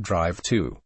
Drive 2.